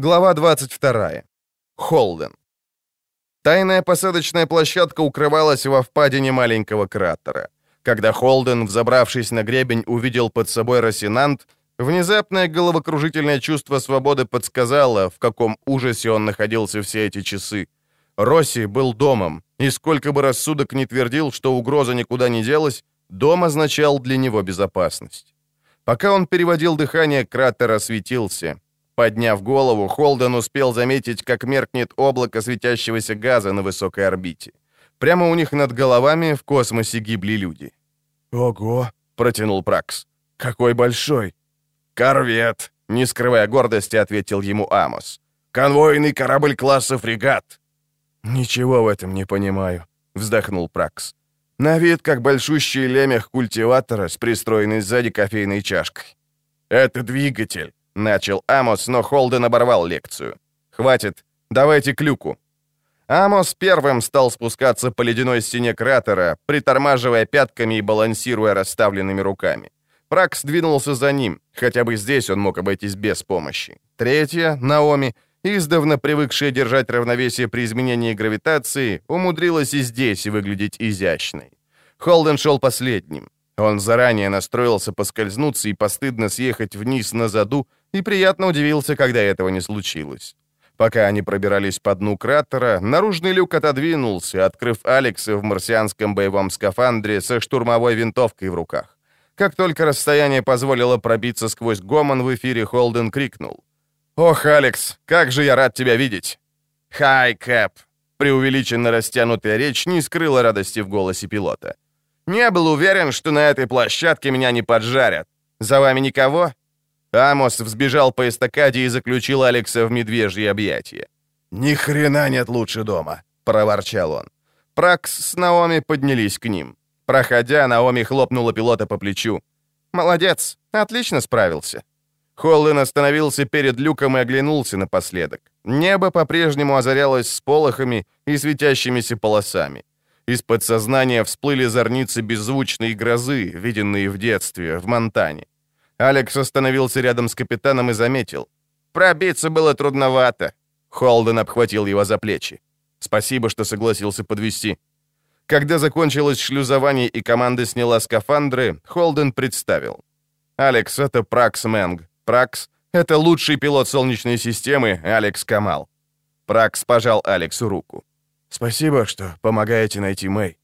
Глава 22. Холден. Тайная посадочная площадка укрывалась во впадине маленького кратера. Когда Холден, взобравшись на гребень, увидел под собой Росинант, внезапное головокружительное чувство свободы подсказало, в каком ужасе он находился все эти часы. Росси был домом, и сколько бы рассудок не твердил, что угроза никуда не делась, дом означал для него безопасность. Пока он переводил дыхание, кратер осветился. Подняв голову, Холден успел заметить, как меркнет облако светящегося газа на высокой орбите. Прямо у них над головами в космосе гибли люди. «Ого!» — протянул Пракс. «Какой большой!» «Корвет!» — не скрывая гордости, ответил ему Амос. «Конвойный корабль класса фрегат!» «Ничего в этом не понимаю», — вздохнул Пракс. «На вид, как большущий лемех культиватора с пристроенной сзади кофейной чашкой». «Это двигатель. Начал Амос, но Холден оборвал лекцию. «Хватит, давайте клюку». Амос первым стал спускаться по ледяной стене кратера, притормаживая пятками и балансируя расставленными руками. Пракс двинулся за ним, хотя бы здесь он мог обойтись без помощи. Третья, Наоми, издавна привыкшая держать равновесие при изменении гравитации, умудрилась и здесь выглядеть изящной. Холден шел последним. Он заранее настроился поскользнуться и постыдно съехать вниз на заду, и приятно удивился, когда этого не случилось. Пока они пробирались по дну кратера, наружный люк отодвинулся, открыв Алекса в марсианском боевом скафандре со штурмовой винтовкой в руках. Как только расстояние позволило пробиться сквозь гомон в эфире, Холден крикнул. «Ох, Алекс, как же я рад тебя видеть!» «Хай, Кэп!» Преувеличенно растянутая речь не скрыла радости в голосе пилота. «Не был уверен, что на этой площадке меня не поджарят. За вами никого?» Амос взбежал по эстакаде и заключил Алекса в медвежье объятия. «Ни хрена нет лучше дома», — проворчал он. Пракс с Наоми поднялись к ним. Проходя, Наоми хлопнула пилота по плечу. «Молодец, отлично справился». Холлен остановился перед люком и оглянулся напоследок. Небо по-прежнему озарялось сполохами и светящимися полосами. Из подсознания всплыли зорницы беззвучной грозы, виденные в детстве, в Монтане. Алекс остановился рядом с капитаном и заметил. «Пробиться было трудновато». Холден обхватил его за плечи. «Спасибо, что согласился подвести. Когда закончилось шлюзование и команда сняла скафандры, Холден представил. «Алекс, это Пракс Мэнг. Пракс — это лучший пилот Солнечной системы, Алекс Камал». Пракс пожал Алексу руку. «Спасибо, что помогаете найти Мэй».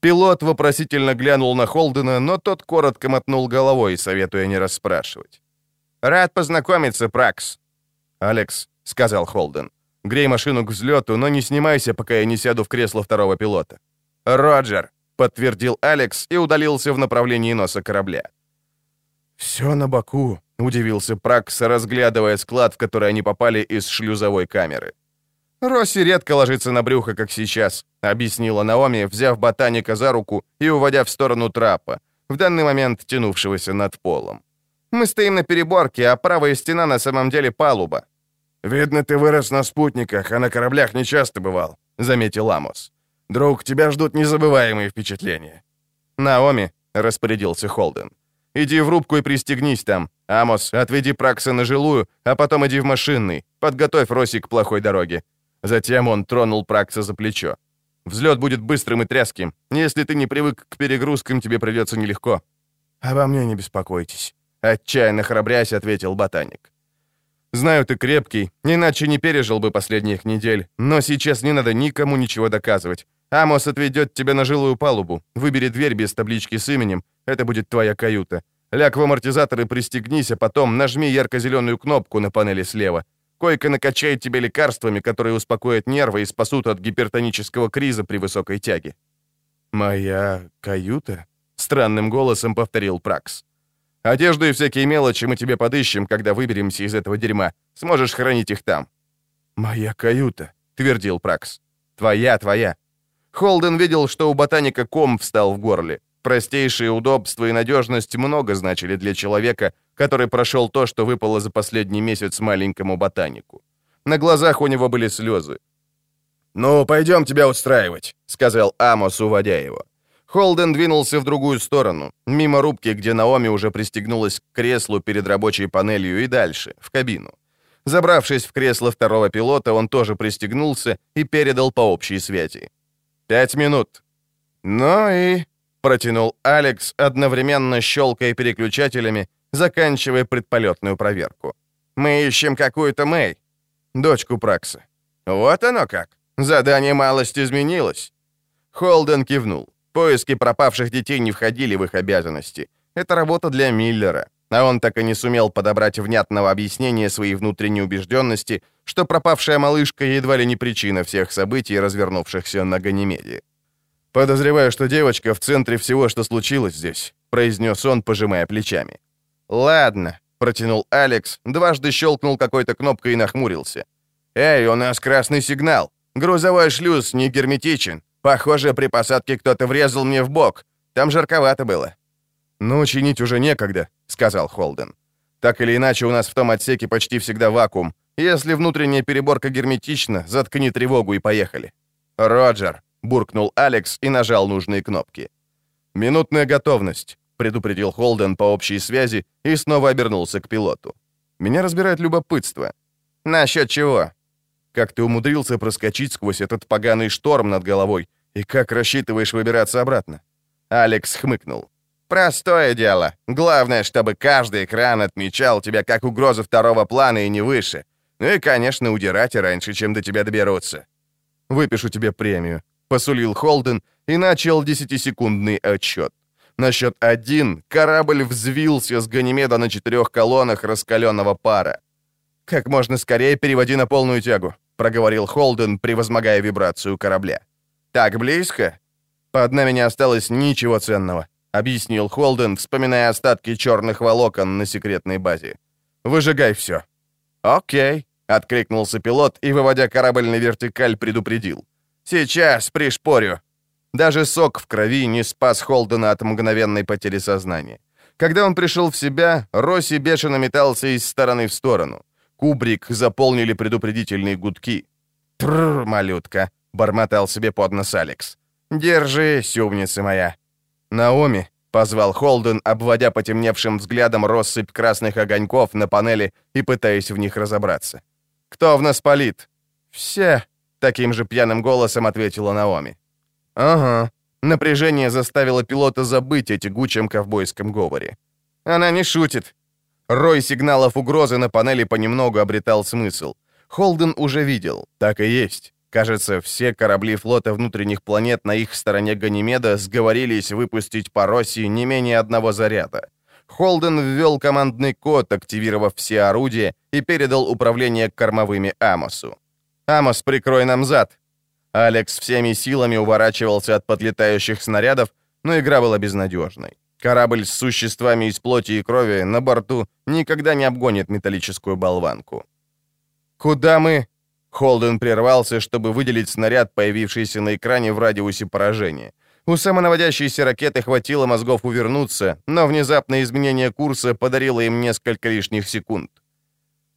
Пилот вопросительно глянул на Холдена, но тот коротко мотнул головой, советуя не расспрашивать. «Рад познакомиться, Пракс». «Алекс», — сказал Холден, — «грей машину к взлету, но не снимайся, пока я не сяду в кресло второго пилота». «Роджер», — подтвердил Алекс и удалился в направлении носа корабля. «Все на боку», — удивился Пракс, разглядывая склад, в который они попали из шлюзовой камеры. «Росси редко ложится на брюхо, как сейчас», — объяснила Наоми, взяв ботаника за руку и уводя в сторону трапа, в данный момент тянувшегося над полом. «Мы стоим на переборке, а правая стена на самом деле палуба». «Видно, ты вырос на спутниках, а на кораблях не часто бывал», — заметил Амос. «Друг, тебя ждут незабываемые впечатления». «Наоми», — распорядился Холден, — «иди в рубку и пристегнись там. Амос, отведи Пракса на жилую, а потом иди в машинный. Подготовь Роси к плохой дороге. Затем он тронул Пракса за плечо. «Взлет будет быстрым и тряским. Если ты не привык к перегрузкам, тебе придется нелегко». «Обо мне не беспокойтесь», — отчаянно храбрясь ответил ботаник. «Знаю, ты крепкий, иначе не пережил бы последних недель, но сейчас не надо никому ничего доказывать. Амос отведет тебя на жилую палубу, выбери дверь без таблички с именем, это будет твоя каюта. Ляг в амортизатор и пристегнись, а потом нажми ярко-зеленую кнопку на панели слева. Койка накачает тебе лекарствами, которые успокоят нервы и спасут от гипертонического криза при высокой тяге». «Моя каюта?» — странным голосом повторил Пракс. «Одежду и всякие мелочи мы тебе подыщем, когда выберемся из этого дерьма. Сможешь хранить их там». «Моя каюта», — твердил Пракс. «Твоя, твоя». Холден видел, что у ботаника ком встал в горле. Простейшие удобства и надежность много значили для человека, который прошел то, что выпало за последний месяц маленькому ботанику. На глазах у него были слезы. «Ну, пойдем тебя устраивать», — сказал Амос, уводя его. Холден двинулся в другую сторону, мимо рубки, где Наоми уже пристегнулась к креслу перед рабочей панелью и дальше, в кабину. Забравшись в кресло второго пилота, он тоже пристегнулся и передал по общей связи. «Пять минут». «Ну и...» — протянул Алекс, одновременно щелкая переключателями, заканчивая предполетную проверку. «Мы ищем какую-то Мэй, дочку Пракса». «Вот оно как. Задание малость изменилось». Холден кивнул. Поиски пропавших детей не входили в их обязанности. Это работа для Миллера. А он так и не сумел подобрать внятного объяснения своей внутренней убежденности, что пропавшая малышка едва ли не причина всех событий, развернувшихся на Ганимеде. «Подозреваю, что девочка в центре всего, что случилось здесь», — произнес он, пожимая плечами. «Ладно», — протянул Алекс, дважды щелкнул какой-то кнопкой и нахмурился. «Эй, у нас красный сигнал. Грузовой шлюз не герметичен. Похоже, при посадке кто-то врезал мне в бок. Там жарковато было». «Ну, чинить уже некогда», — сказал Холден. «Так или иначе, у нас в том отсеке почти всегда вакуум. Если внутренняя переборка герметична, заткни тревогу и поехали». «Роджер», — буркнул Алекс и нажал нужные кнопки. «Минутная готовность», — предупредил Холден по общей связи и снова обернулся к пилоту. «Меня разбирает любопытство». «Насчет чего?» «Как ты умудрился проскочить сквозь этот поганый шторм над головой, и как рассчитываешь выбираться обратно?» Алекс хмыкнул. Простое дело. Главное, чтобы каждый экран отмечал тебя как угрозу второго плана и не выше. Ну и, конечно, удирать раньше, чем до тебя доберутся. Выпишу тебе премию. Посулил Холден и начал десятисекундный отчет. На счет один корабль взвился с Ганимеда на четырех колоннах раскаленного пара. «Как можно скорее переводи на полную тягу», — проговорил Холден, превозмогая вибрацию корабля. «Так близко?» Под нами не осталось ничего ценного. — объяснил Холден, вспоминая остатки черных волокон на секретной базе. «Выжигай все». «Окей», — откликнулся пилот и, выводя корабль на вертикаль, предупредил. «Сейчас пришпорю». Даже сок в крови не спас Холдена от мгновенной потери сознания. Когда он пришел в себя, Росси бешено метался из стороны в сторону. Кубрик заполнили предупредительные гудки. «Тррр, малютка», — бормотал себе под нос Алекс. «Держись, умница моя. «Наоми», — позвал Холден, обводя потемневшим взглядом россыпь красных огоньков на панели и пытаясь в них разобраться. «Кто в нас палит?» «Все», — таким же пьяным голосом ответила Наоми. «Ага». Напряжение заставило пилота забыть о тягучем ковбойском говоре. «Она не шутит». Рой сигналов угрозы на панели понемногу обретал смысл. Холден уже видел, так и есть. Кажется, все корабли флота внутренних планет на их стороне Ганимеда сговорились выпустить по России не менее одного заряда. Холден ввел командный код, активировав все орудия, и передал управление кормовыми Амосу. «Амос, прикрой нам зад!» Алекс всеми силами уворачивался от подлетающих снарядов, но игра была безнадежной. Корабль с существами из плоти и крови на борту никогда не обгонит металлическую болванку. «Куда мы?» Холден прервался, чтобы выделить снаряд, появившийся на экране в радиусе поражения. У самонаводящейся ракеты хватило мозгов увернуться, но внезапное изменение курса подарило им несколько лишних секунд.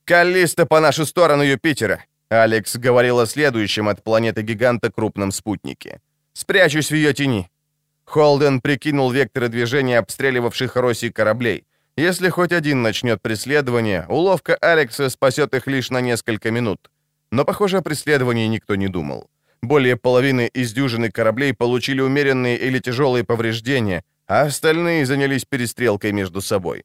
«Каллиста по нашу сторону Юпитера!» Алекс говорил о следующем от планеты-гиганта крупном спутнике. «Спрячусь в ее тени!» Холден прикинул векторы движения обстреливавших России кораблей. Если хоть один начнет преследование, уловка Алекса спасет их лишь на несколько минут. Но, похоже, о преследовании никто не думал. Более половины из дюжины кораблей получили умеренные или тяжелые повреждения, а остальные занялись перестрелкой между собой.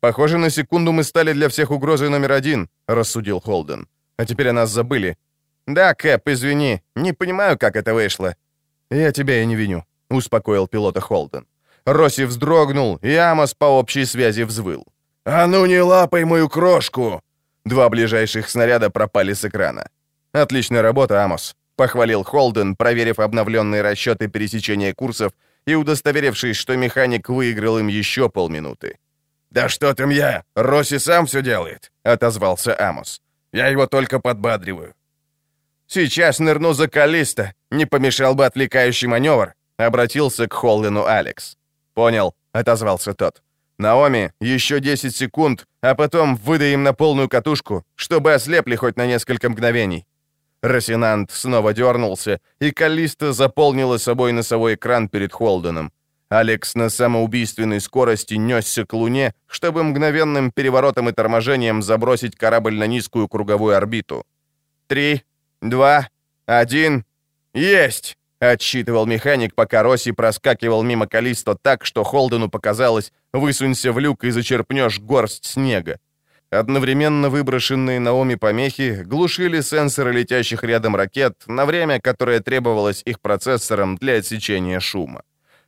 «Похоже, на секунду мы стали для всех угрозой номер один», — рассудил Холден. «А теперь о нас забыли». «Да, Кэп, извини, не понимаю, как это вышло». «Я тебя и не виню», — успокоил пилота Холден. Росси вздрогнул, и Амос по общей связи взвыл. «А ну не лапай мою крошку!» Два ближайших снаряда пропали с экрана. «Отличная работа, Амос», — похвалил Холден, проверив обновленные расчеты пересечения курсов и удостоверившись, что механик выиграл им еще полминуты. «Да что там я? Росси сам все делает», — отозвался Амос. «Я его только подбадриваю». «Сейчас нырну за Калиста. Не помешал бы отвлекающий маневр», — обратился к Холдену Алекс. «Понял», — отозвался тот. Наоми, еще 10 секунд, а потом выдай им на полную катушку, чтобы ослепли хоть на несколько мгновений». Росинант снова дернулся, и Калиста заполнила собой носовой экран перед Холденом. Алекс на самоубийственной скорости несся к Луне, чтобы мгновенным переворотом и торможением забросить корабль на низкую круговую орбиту. «Три, два, один, есть!» — отсчитывал механик, пока Росси проскакивал мимо Калисто так, что Холдену показалось, высунься в люк и зачерпнешь горсть снега. Одновременно выброшенные Наоми помехи глушили сенсоры летящих рядом ракет на время, которое требовалось их процессорам для отсечения шума.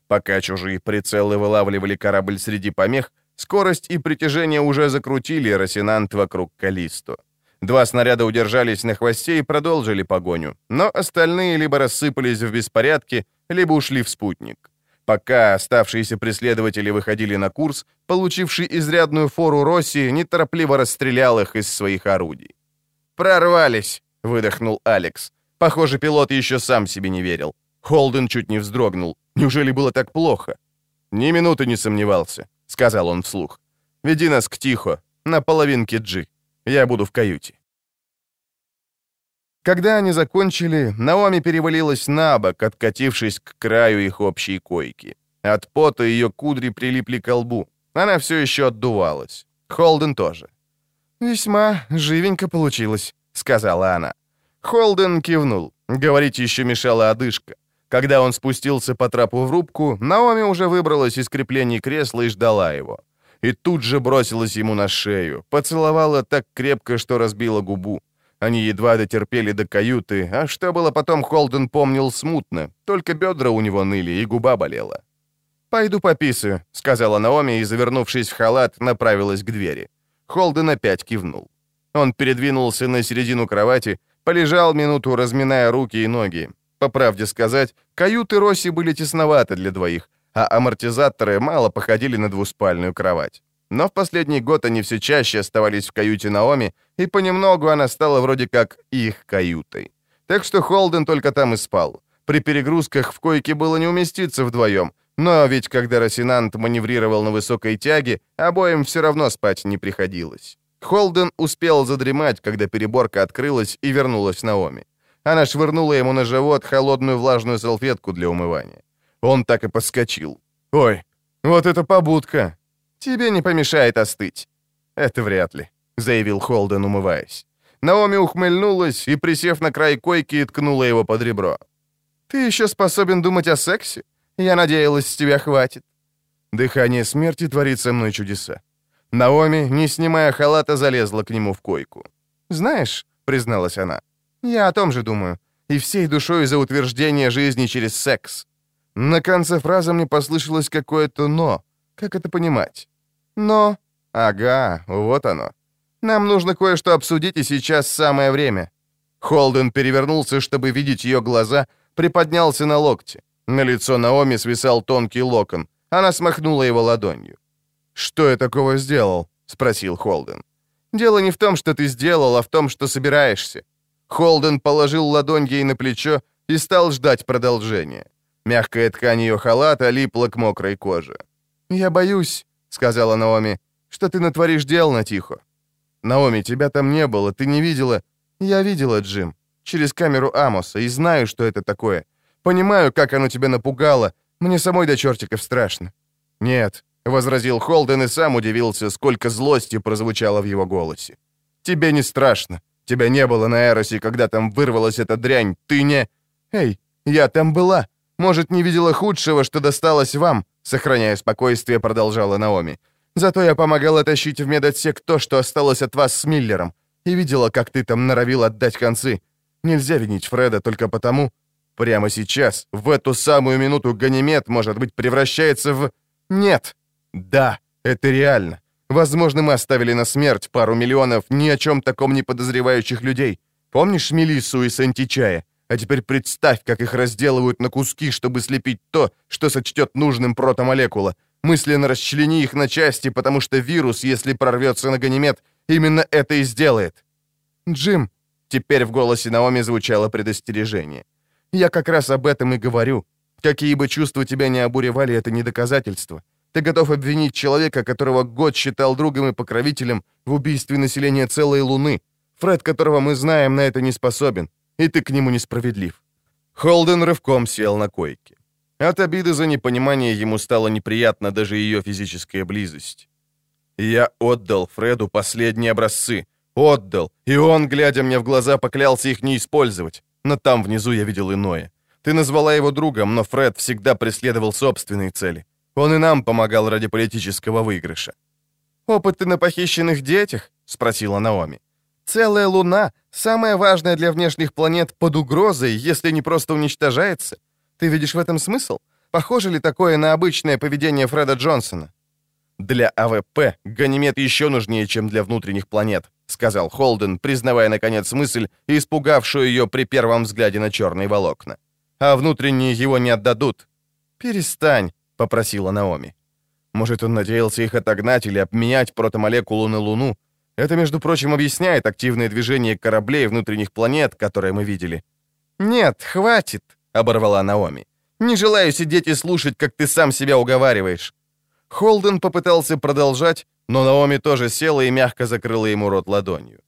Пока чужие прицелы вылавливали корабль среди помех, скорость и притяжение уже закрутили Росинант вокруг Калисто. Два снаряда удержались на хвосте и продолжили погоню, но остальные либо рассыпались в беспорядке, либо ушли в спутник. Пока оставшиеся преследователи выходили на курс, получивший изрядную фору Росси неторопливо расстрелял их из своих орудий. «Прорвались!» — выдохнул Алекс. Похоже, пилот еще сам себе не верил. Холден чуть не вздрогнул. Неужели было так плохо? «Ни минуты не сомневался», — сказал он вслух. «Веди нас к Тихо, на половинке Джи. Я буду в каюте». Когда они закончили, Наоми перевалилась на бок, откатившись к краю их общей койки. От пота ее кудри прилипли к лбу. Она все еще отдувалась. Холден тоже. «Весьма живенько получилось», — сказала она. Холден кивнул. Говорить еще мешала одышка. Когда он спустился по трапу в рубку, Наоми уже выбралась из креплений кресла и ждала его. И тут же бросилась ему на шею, поцеловала так крепко, что разбила губу. Они едва дотерпели до каюты, а что было потом, Холден помнил смутно, только бедра у него ныли и губа болела. «Пойду пописаю», — сказала Наоми и, завернувшись в халат, направилась к двери. Холден опять кивнул. Он передвинулся на середину кровати, полежал минуту, разминая руки и ноги. По правде сказать, каюты Росси были тесноваты для двоих, а амортизаторы мало походили на двуспальную кровать. Но в последний год они все чаще оставались в каюте Наоми, и понемногу она стала вроде как их каютой. Так что Холден только там и спал. При перегрузках в койке было не уместиться вдвоем, но ведь когда Росинант маневрировал на высокой тяге, обоим все равно спать не приходилось. Холден успел задремать, когда переборка открылась и вернулась Наоми. Она швырнула ему на живот холодную влажную салфетку для умывания. Он так и подскочил. «Ой, вот это побудка! Тебе не помешает остыть». «Это вряд ли», — заявил Холден, умываясь. Наоми ухмыльнулась и, присев на край койки, ткнула его под ребро. «Ты еще способен думать о сексе? Я надеялась, с тебя хватит». Дыхание смерти творит со мной чудеса. Наоми, не снимая халата, залезла к нему в койку. «Знаешь», — призналась она, — я о том же думаю. И всей душой за утверждение жизни через секс. На конце фразы мне послышалось какое-то «но». Как это понимать? «Но». Ага, вот оно. Нам нужно кое-что обсудить, и сейчас самое время. Холден перевернулся, чтобы видеть ее глаза, приподнялся на локте. На лицо Наоми свисал тонкий локон. Она смахнула его ладонью. «Что я такого сделал?» — спросил Холден. «Дело не в том, что ты сделал, а в том, что собираешься. Холден положил ладонь ей на плечо и стал ждать продолжения. Мягкая ткань ее халата липла к мокрой коже. «Я боюсь», — сказала Наоми, — «что ты натворишь дел на тихо». «Наоми, тебя там не было, ты не видела?» «Я видела, Джим, через камеру Амоса, и знаю, что это такое. Понимаю, как оно тебя напугало. Мне самой до чертиков страшно». «Нет», — возразил Холден и сам удивился, сколько злости прозвучало в его голосе. «Тебе не страшно. Тебя не было на Эросе, когда там вырвалась эта дрянь. Ты не... Эй, я там была. Может, не видела худшего, что досталось вам?» Сохраняя спокойствие, продолжала Наоми. «Зато я помогала тащить в медотсек то, что осталось от вас с Миллером. И видела, как ты там норовил отдать концы. Нельзя винить Фреда только потому... Прямо сейчас, в эту самую минуту, Ганимед, может быть, превращается в... Нет. Да, это реально. Возможно, мы оставили на смерть пару миллионов ни о чем таком не подозревающих людей. Помнишь Мелиссу и Сантичая? А теперь представь, как их разделывают на куски, чтобы слепить то, что сочтет нужным протомолекула. Мысленно расчлени их на части, потому что вирус, если прорвется на Ганимед, именно это и сделает. Джим, теперь в голосе Наоми звучало предостережение. Я как раз об этом и говорю. Какие бы чувства тебя не обуревали, это не доказательство. Ты готов обвинить человека, которого год считал другом и покровителем, в убийстве населения целой Луны. Фред, которого мы знаем, на это не способен. И ты к нему несправедлив». Холден рывком сел на койке. От обиды за непонимание ему стало неприятно даже ее физическая близость. «Я отдал Фреду последние образцы. Отдал. И он, глядя мне в глаза, поклялся их не использовать. Но там внизу я видел иное. Ты назвала его другом, но Фред всегда преследовал собственные цели. Он и нам помогал ради политического выигрыша». «Опыты на похищенных детях?» — спросила Наоми. «Целая Луна, самая важная для внешних планет, под угрозой, если не просто уничтожается. Ты видишь в этом смысл? Похоже ли такое на обычное поведение Фреда Джонсона?» «Для АВП Ганимед еще нужнее, чем для внутренних планет», — сказал Холден, признавая, наконец, мысль, испугавшую ее при первом взгляде на черные волокна. «А внутренние его не отдадут». «Перестань», — попросила Наоми. Может, он надеялся их отогнать или обменять протомолекулу на Луну. Это, между прочим, объясняет активное движение кораблей внутренних планет, которые мы видели. «Нет, хватит», — оборвала Наоми. «Не желаю сидеть и слушать, как ты сам себя уговариваешь». Холден попытался продолжать, но Наоми тоже села и мягко закрыла ему рот ладонью.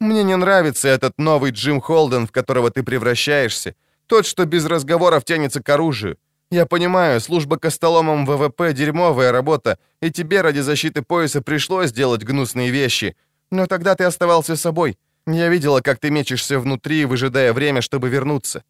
«Мне не нравится этот новый Джим Холден, в которого ты превращаешься, тот, что без разговоров тянется к оружию. Я понимаю, служба костоломом ВВП — дерьмовая работа, и тебе ради защиты пояса пришлось делать гнусные вещи, но тогда ты оставался собой. Я видела, как ты мечешься внутри, выжидая время, чтобы вернуться».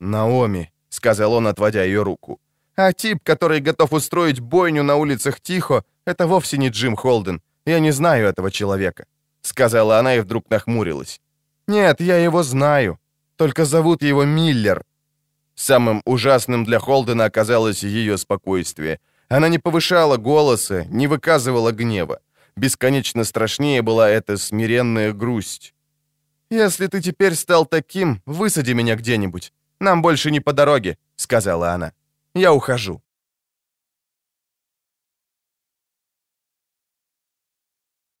«Наоми», — сказал он, отводя ее руку. А тип, который готов устроить бойню на улицах Тихо, это вовсе не Джим Холден. Я не знаю этого человека», — сказала она и вдруг нахмурилась. «Нет, я его знаю. Только зовут его Миллер». Самым ужасным для Холдена оказалось ее спокойствие. Она не повышала голоса, не выказывала гнева. Бесконечно страшнее была эта смиренная грусть. «Если ты теперь стал таким, высади меня где-нибудь. Нам больше не по дороге», — сказала она. Я ухожу.